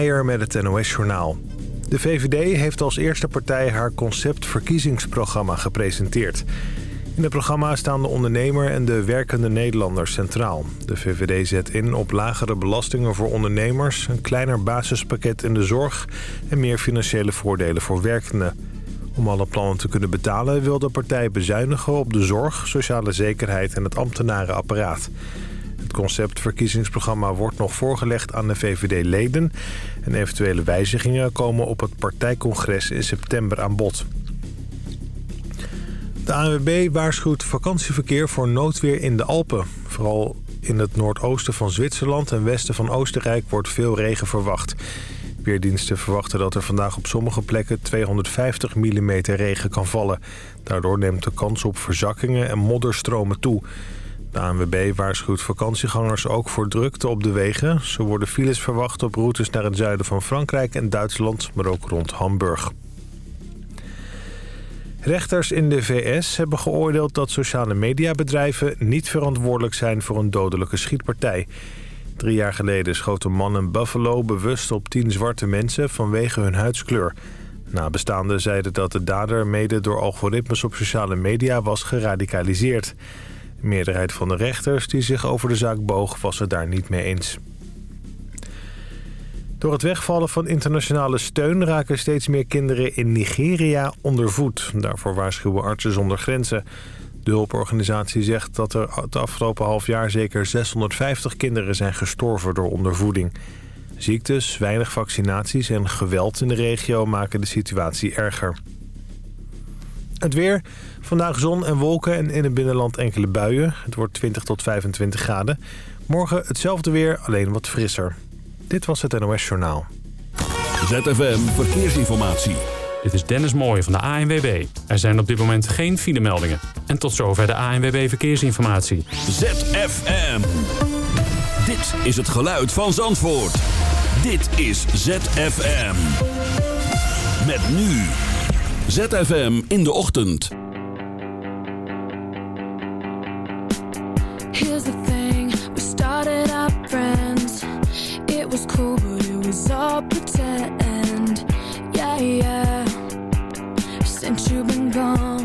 Met het NOS-journaal. De VVD heeft als eerste partij haar concept verkiezingsprogramma gepresenteerd. In het programma staan de ondernemer en de werkende Nederlanders centraal. De VVD zet in op lagere belastingen voor ondernemers... een kleiner basispakket in de zorg en meer financiële voordelen voor werkenden. Om alle plannen te kunnen betalen wil de partij bezuinigen op de zorg, sociale zekerheid en het ambtenarenapparaat. Het conceptverkiezingsprogramma wordt nog voorgelegd aan de VVD-leden... en eventuele wijzigingen komen op het partijcongres in september aan bod. De ANWB waarschuwt vakantieverkeer voor noodweer in de Alpen. Vooral in het noordoosten van Zwitserland en westen van Oostenrijk wordt veel regen verwacht. Weerdiensten verwachten dat er vandaag op sommige plekken 250 mm regen kan vallen. Daardoor neemt de kans op verzakkingen en modderstromen toe. De ANWB waarschuwt vakantiegangers ook voor drukte op de wegen. Ze worden files verwacht op routes naar het zuiden van Frankrijk en Duitsland, maar ook rond Hamburg. Rechters in de VS hebben geoordeeld dat sociale mediabedrijven niet verantwoordelijk zijn voor een dodelijke schietpartij. Drie jaar geleden schoot een man in Buffalo bewust op tien zwarte mensen vanwege hun huidskleur. Nabestaanden zeiden dat de dader mede door algoritmes op sociale media was geradicaliseerd. De meerderheid van de rechters die zich over de zaak boog was het daar niet mee eens. Door het wegvallen van internationale steun raken steeds meer kinderen in Nigeria onder voet. Daarvoor waarschuwen artsen zonder grenzen. De hulporganisatie zegt dat er het afgelopen half jaar zeker 650 kinderen zijn gestorven door ondervoeding. Ziektes, weinig vaccinaties en geweld in de regio maken de situatie erger. Het weer. Vandaag zon en wolken en in het binnenland enkele buien. Het wordt 20 tot 25 graden. Morgen hetzelfde weer, alleen wat frisser. Dit was het NOS Journaal. ZFM Verkeersinformatie. Dit is Dennis Mooij van de ANWB. Er zijn op dit moment geen filemeldingen. En tot zover de ANWB Verkeersinformatie. ZFM. Dit is het geluid van Zandvoort. Dit is ZFM. Met nu. ZFM in de ochtend. Here's the thing, we started out friends. It was cool, but it was all pretend. Yeah, yeah. Since you've been gone,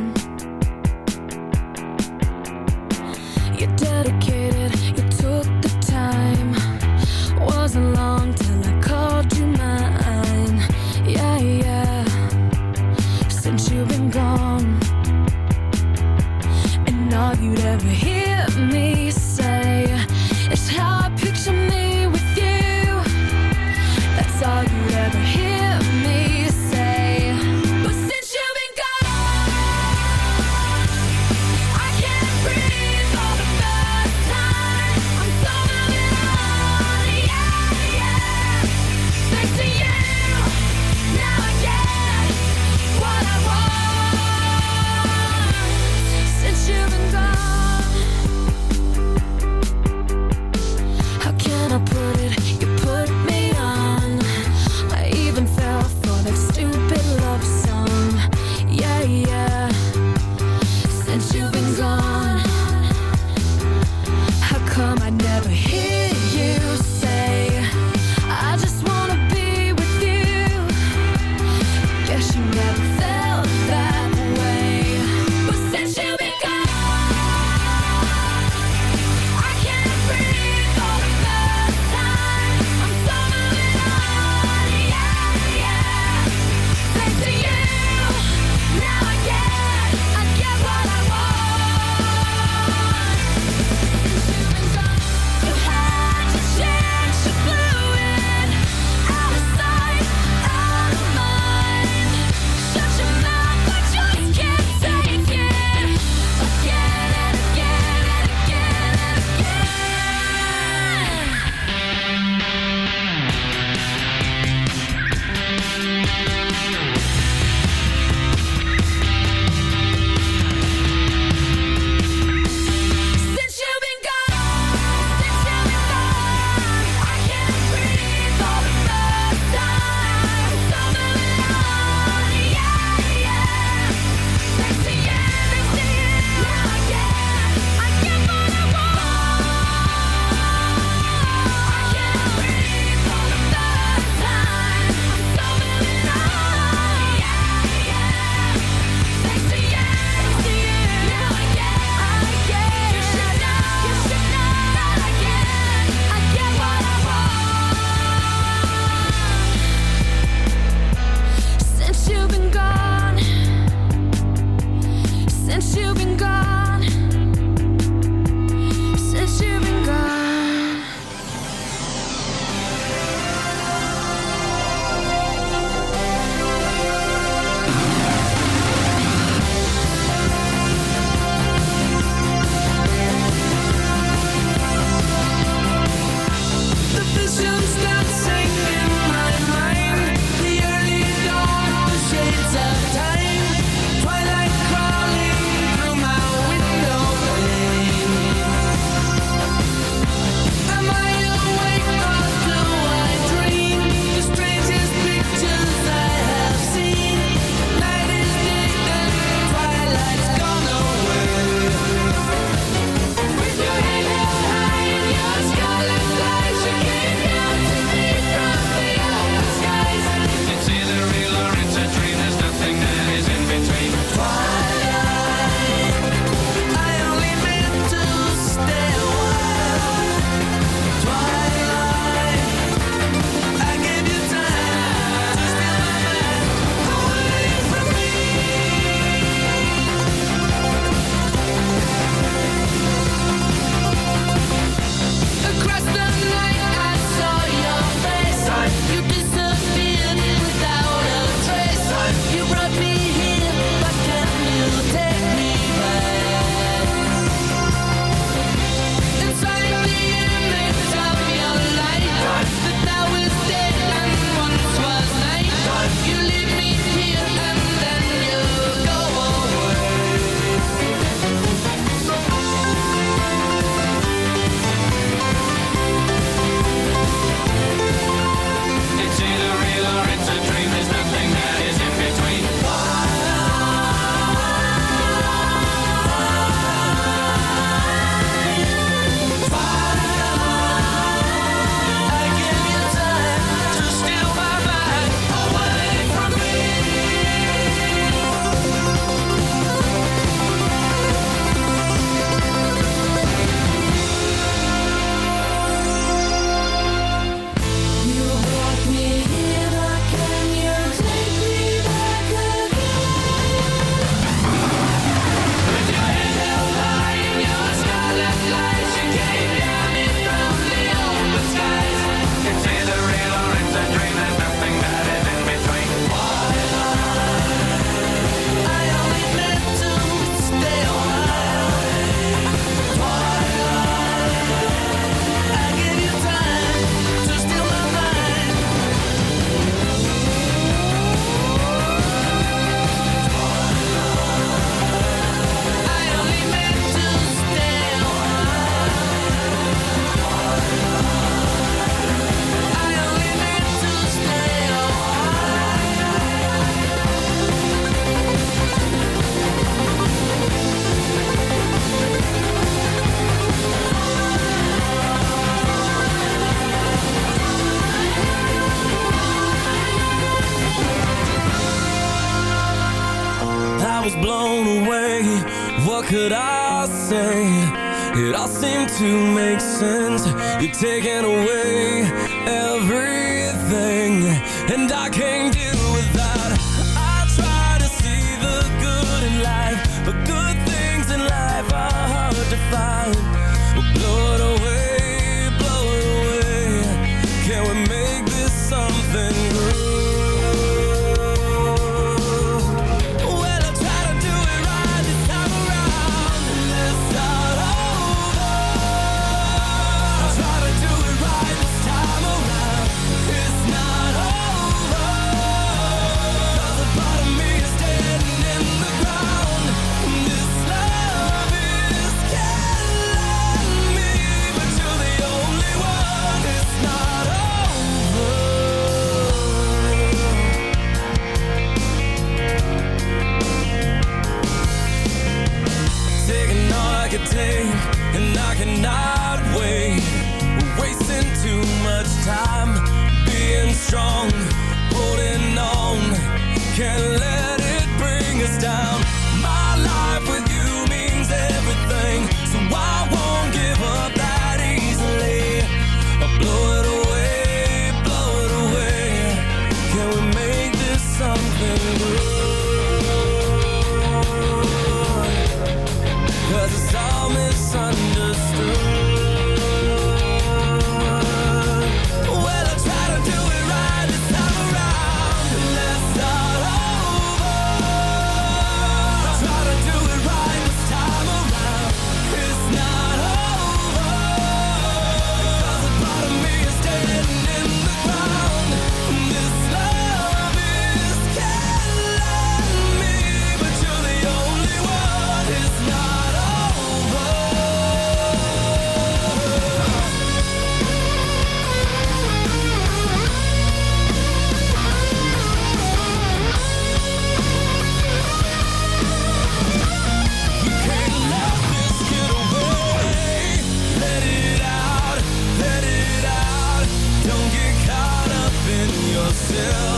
still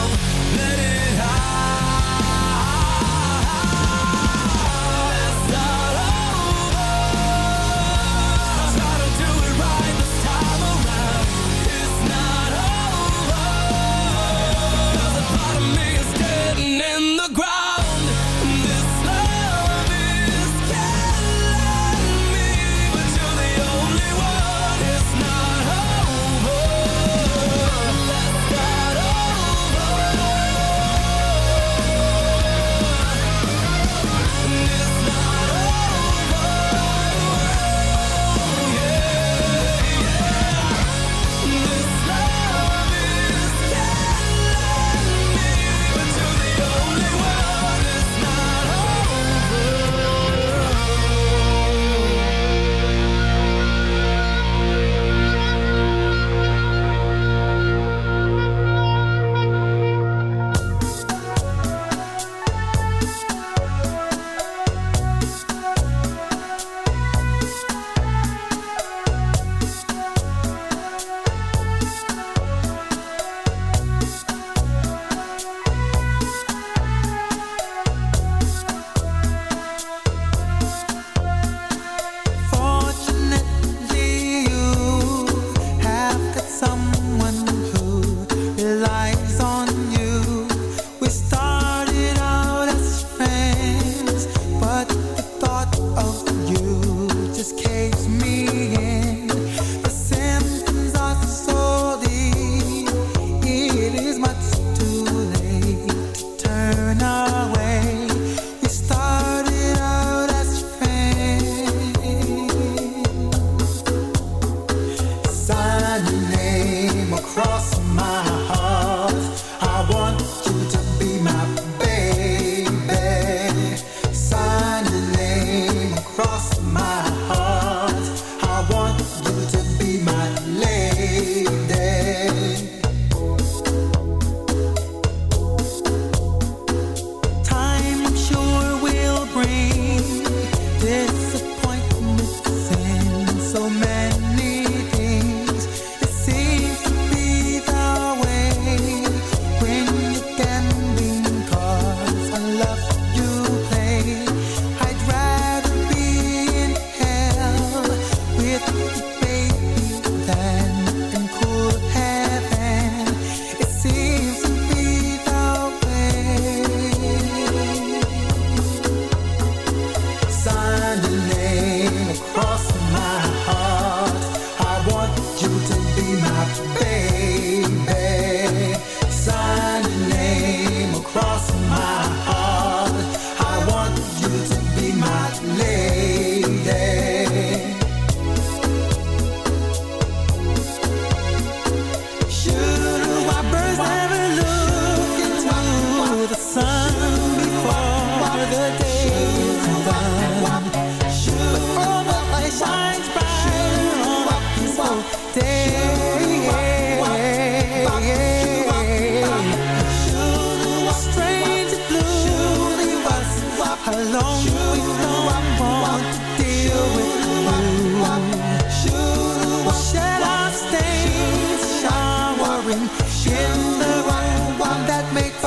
make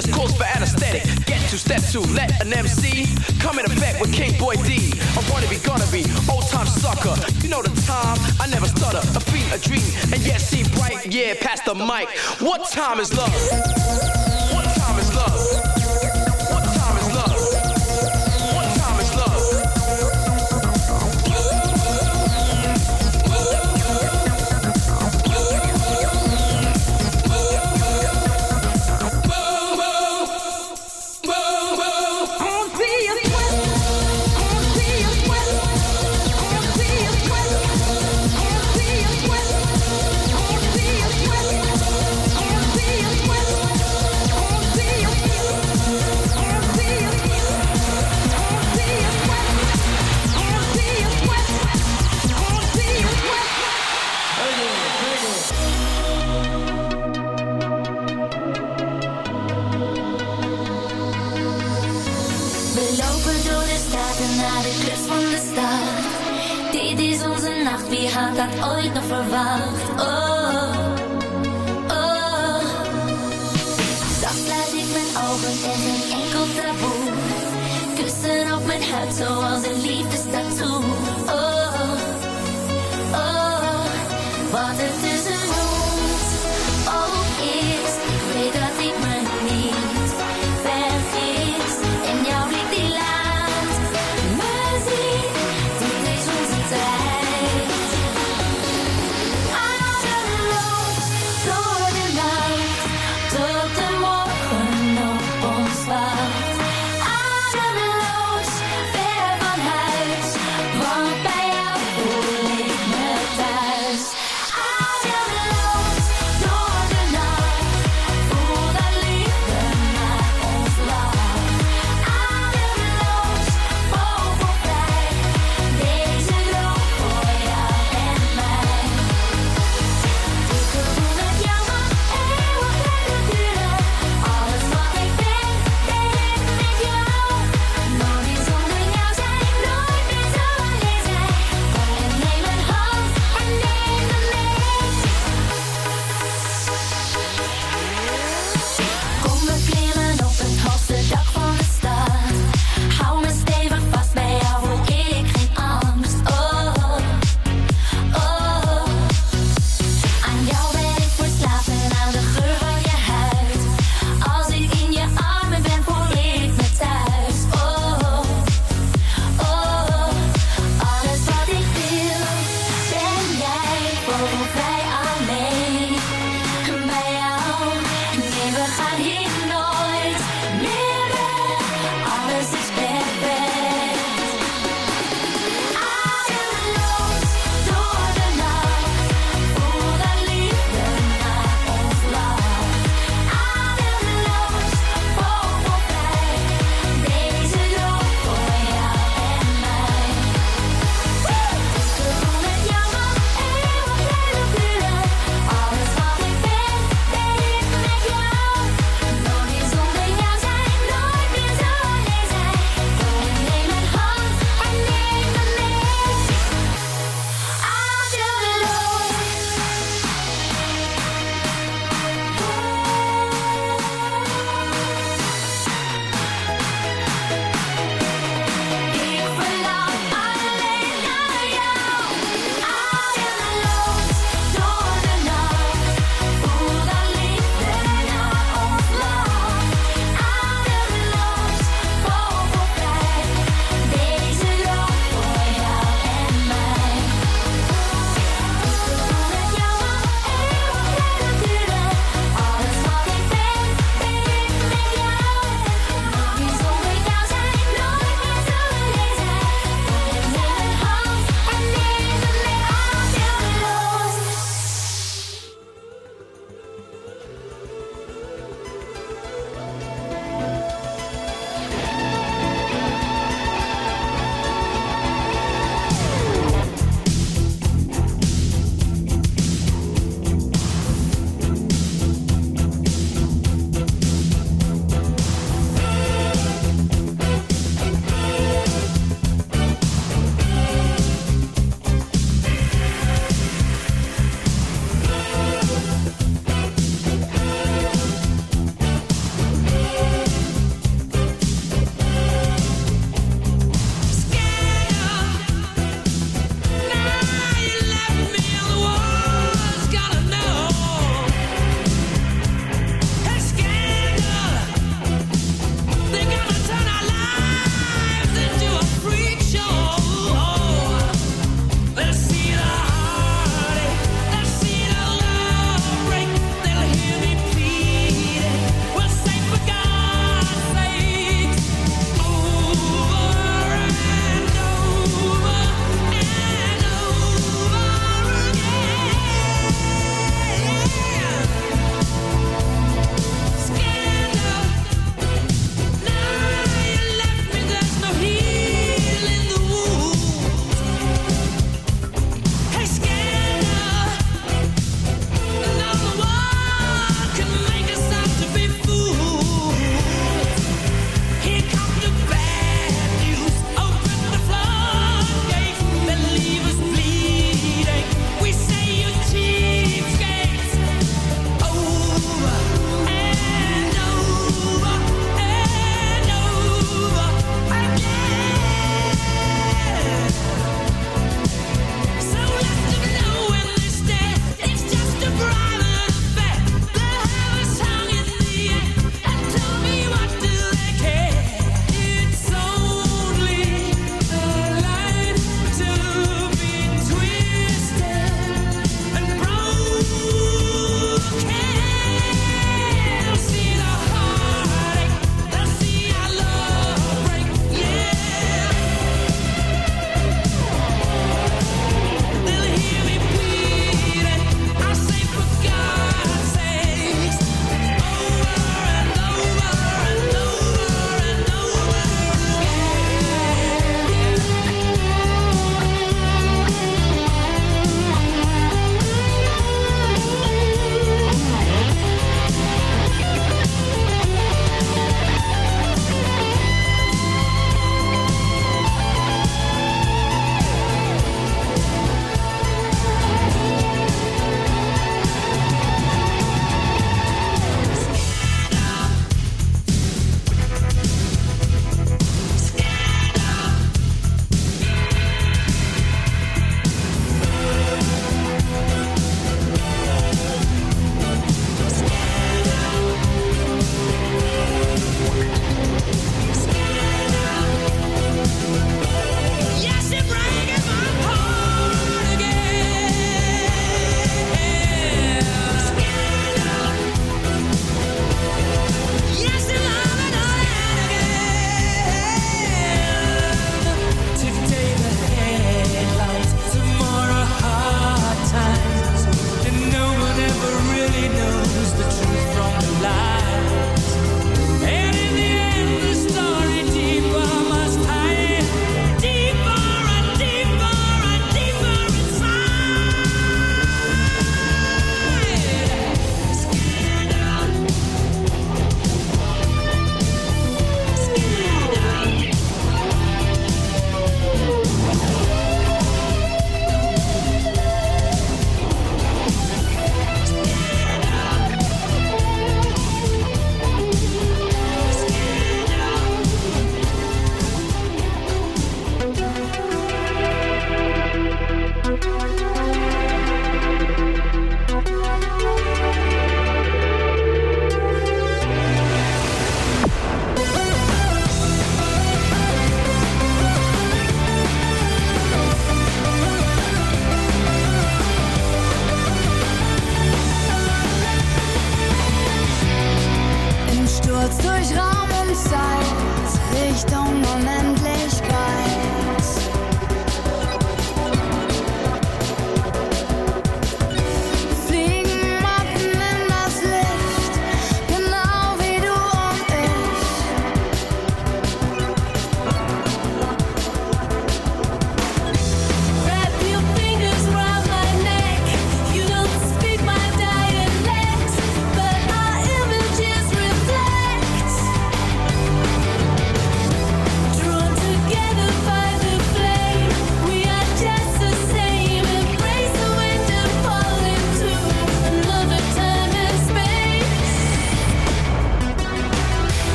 there's calls for anesthetic. Get to step two, let an MC come in effect with King Boy D. I wanna be gonna be old time sucker. You know the time, I never stutter. A beat, a dream, and yet see bright. Yeah, pass the mic. What time is love? What time is love?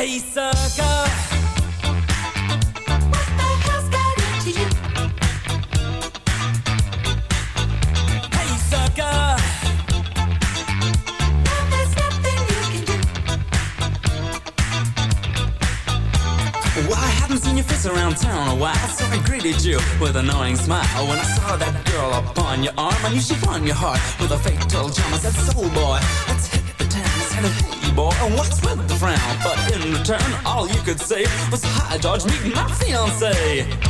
Hey, sucker. What the you? Hey, sucker. Now there's nothing you can do. Well, I haven't seen your face around town a while, so I greeted you with an annoying smile. When I saw that girl upon your arm, I knew she won your heart with a fatal charm. I said, soul boy, let's hit the town boy, and what's with the frown? But in return, all you could say was, Hi, George, meet my fiancée.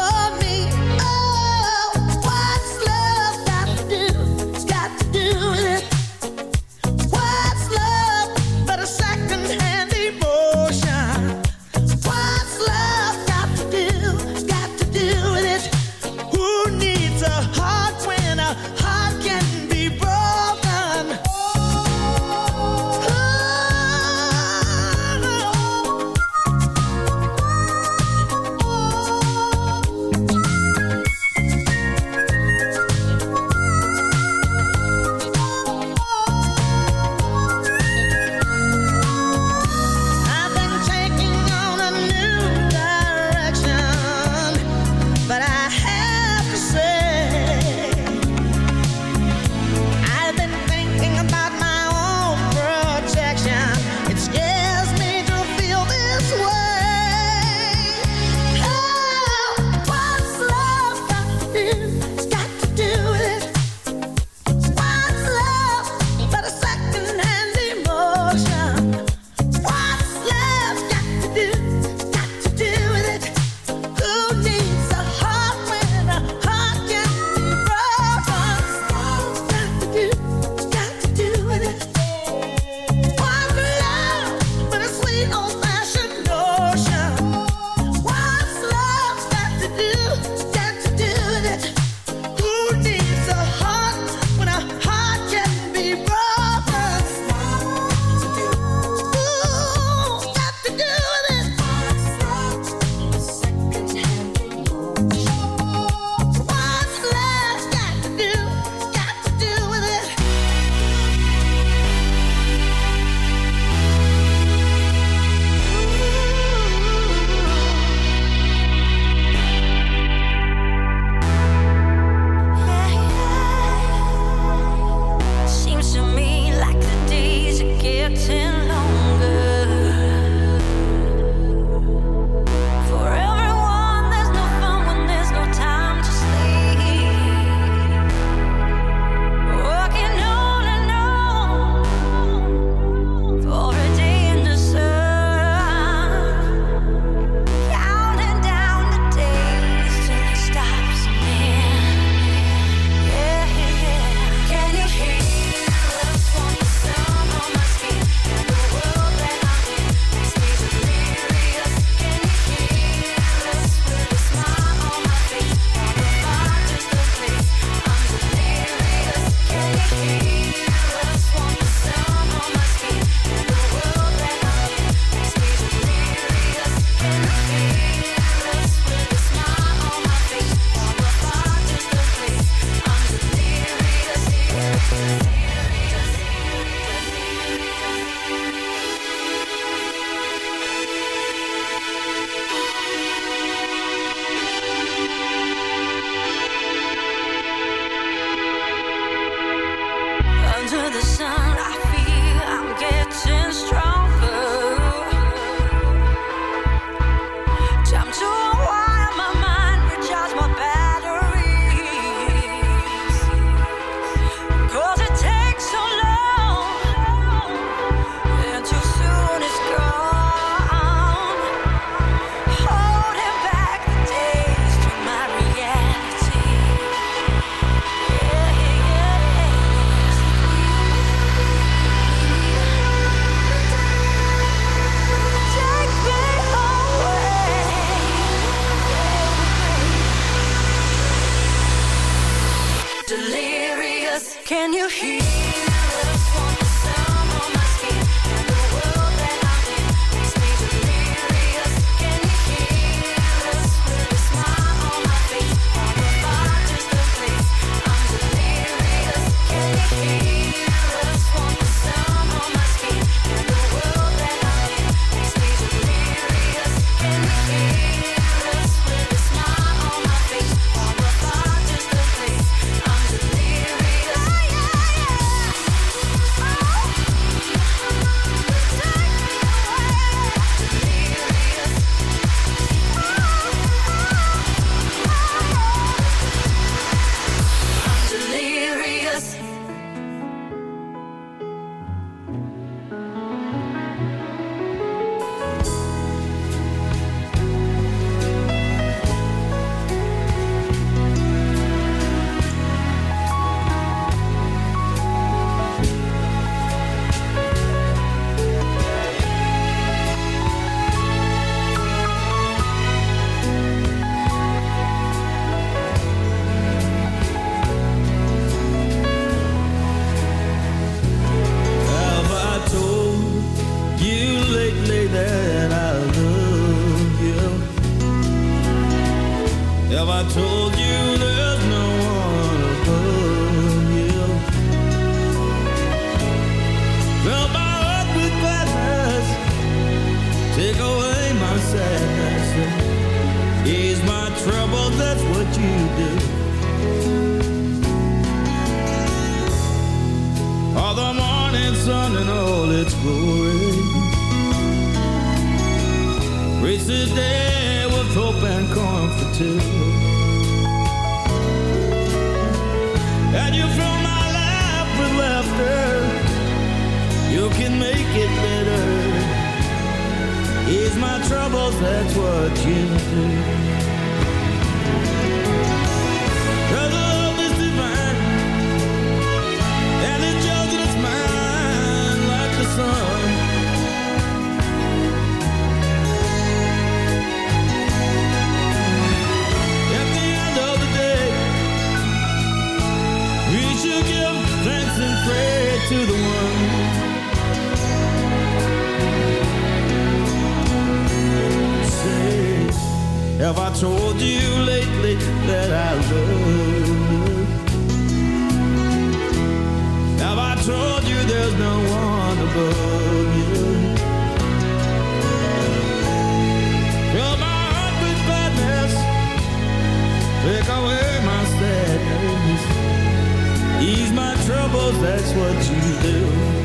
troubles. That's what you do.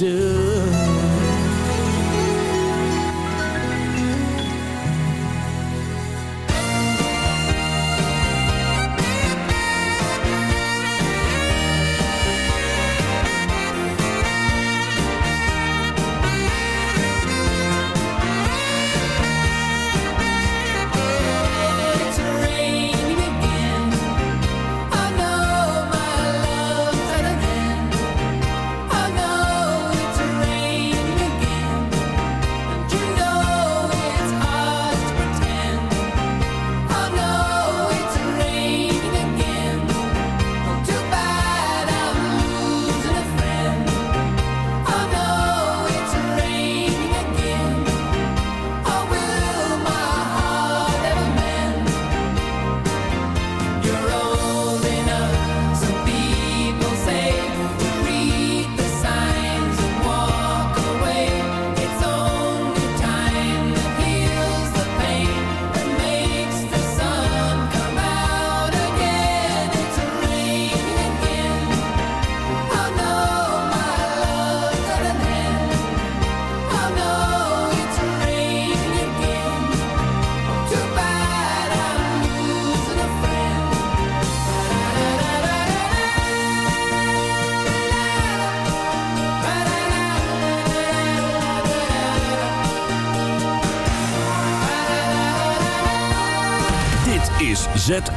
Do.